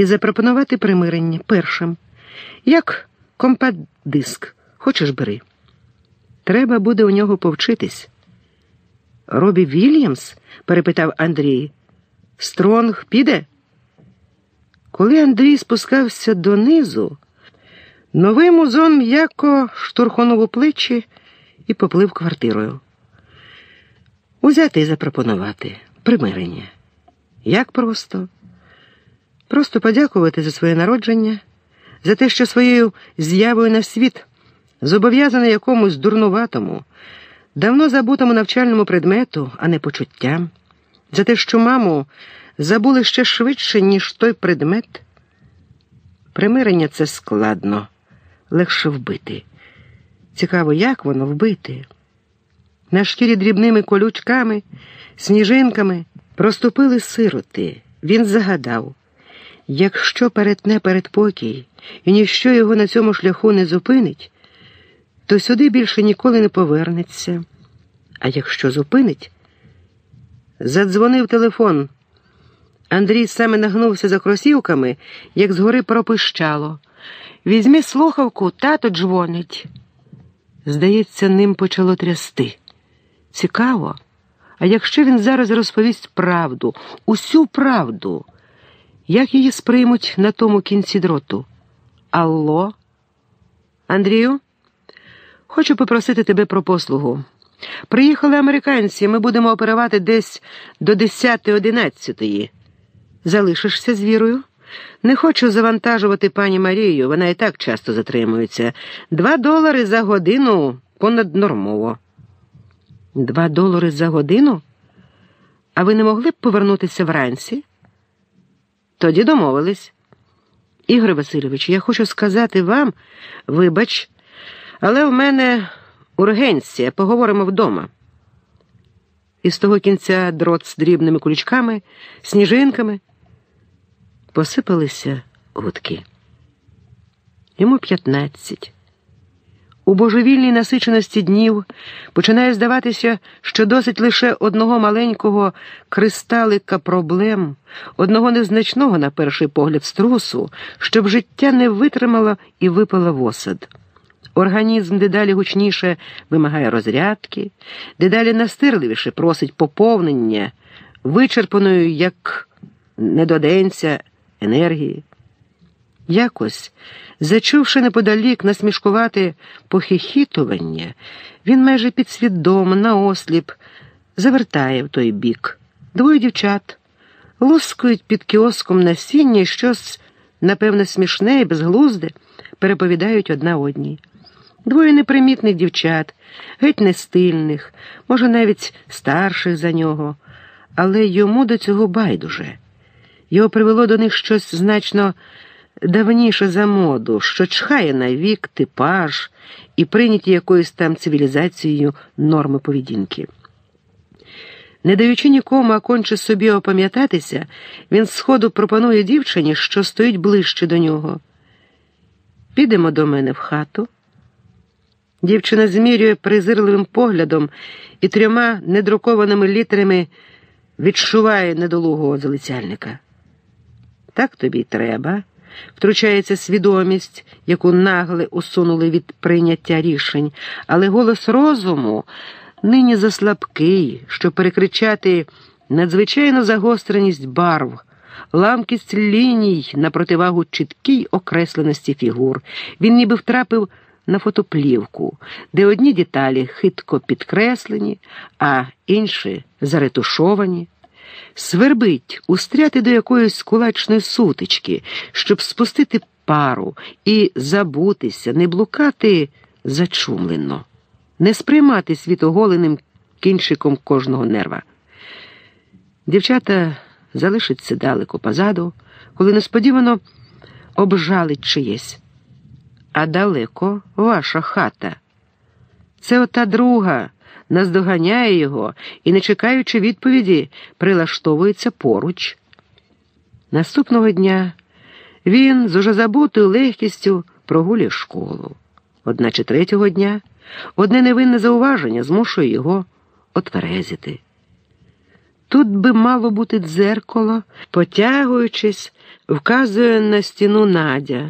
і запропонувати примирення першим, як компакт-диск. Хочеш бери. Треба буде у нього повчитись. Робі Вільямс? перепитав Андрій. Стронг піде? Коли Андрій спускався донизу, новий музон м'яко штурхонув у плечі і поплив квартирою. Узяти і запропонувати примирення. Як просто? Просто подякувати за своє народження, за те, що своєю з'явою на світ зобов'язаний якомусь дурнуватому, давно забутому навчальному предмету, а не почуттям, за те, що маму забули ще швидше, ніж той предмет. Примирення це складно, легше вбити. Цікаво, як воно вбити? На шкірі дрібними колючками, сніжинками проступили сироти. Він загадав якщо перетне передпокій і ніщо його на цьому шляху не зупинить, то сюди більше ніколи не повернеться. А якщо зупинить, задзвонив телефон. Андрій саме нагнувся за кросівками, як згори пропищало. Візьми слухавку, тато дзвонить. Здається, ним почало трясти. Цікаво. А якщо він зараз розповість правду, усю правду, як її сприймуть на тому кінці дроту? Алло? Андрію? Хочу попросити тебе про послугу. Приїхали американці, ми будемо оперувати десь до 10-11. Залишишся з вірою? Не хочу завантажувати пані Марію, вона і так часто затримується. Два долари за годину понаднормово. Два долари за годину? А ви не могли б повернутися вранці? Тоді домовились. Ігор Васильович, я хочу сказати вам, вибач, але в мене ургенція, поговоримо вдома. І з того кінця дрот з дрібними кулючками, сніжинками посипалися гудки. Йому п'ятнадцять. У божевільній насиченості днів починає здаватися, що досить лише одного маленького кристалика проблем, одного незначного, на перший погляд, струсу, щоб життя не витримало і випало в осад. Організм дедалі гучніше вимагає розрядки, дедалі настирливіше просить поповнення, вичерпаною, як недоденця, енергії. Якось, зачувши неподалік насмішкувати похихітування, він майже підсвідомо, наосліп, завертає в той бік. Двоє дівчат лускують під кіоском насіння і щось, напевне, смішне і безглузде, переповідають одна одній. Двоє непримітних дівчат, геть не стильних, може, навіть старших за нього, але йому до цього байдуже. Його привело до них щось значно давніше за моду, що чхає на вік, типаж і прийняті якоюсь там цивілізацією норми поведінки. Не даючи нікому, а конче собі опам'ятатися, він сходу пропонує дівчині, що стоїть ближче до нього. Підемо до мене в хату. Дівчина змірює презирливим поглядом і трьома недрукованими літерами відчуває недолугого залицяльника. Так тобі треба втручається свідомість, яку нагле усунули від прийняття рішень, але голос розуму нині заслабкий, щоб перекричати надзвичайну загостреність барв. Ламкість ліній на противагу чіткій окресленості фігур. Він ніби втрапив на фотоплівку, де одні деталі хитко підкреслені, а інші заретушовані свербить устряти до якоїсь кулачної сутички, щоб спустити пару і забутися, не блукати зачумлено, не сприймати світоголеним кінчиком кожного нерва. Дівчата залишаться далеко позаду, коли несподівано обжалить чиєсь. А далеко ваша хата. Це ота друга наздоганяє його і, не чекаючи відповіді, прилаштовується поруч. Наступного дня він з уже забутою легкістю прогулює школу. Одначе третього дня одне невинне зауваження змушує його отверезити. Тут би мало бути дзеркало, потягуючись, вказує на стіну Надя.